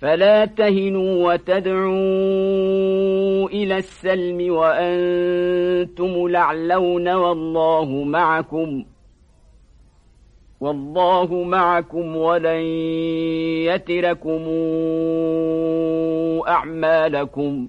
فلا تهنوا وتدعوا إلى السلم وأنتم لعلون والله معكم والله معكم ولن يتركم أعمالكم